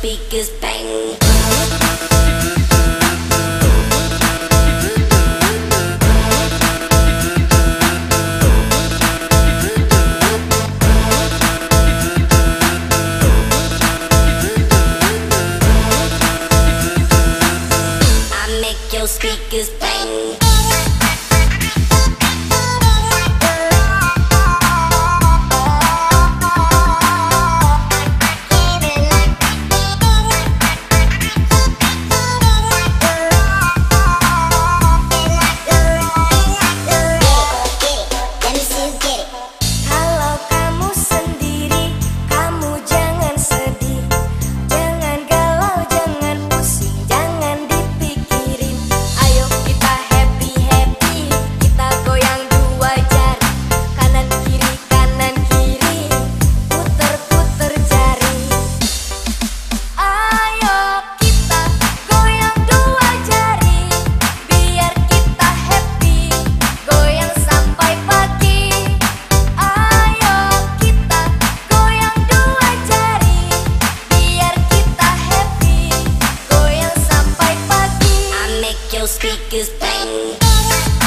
speakers bang. I make your speakers bang. your speakers bang.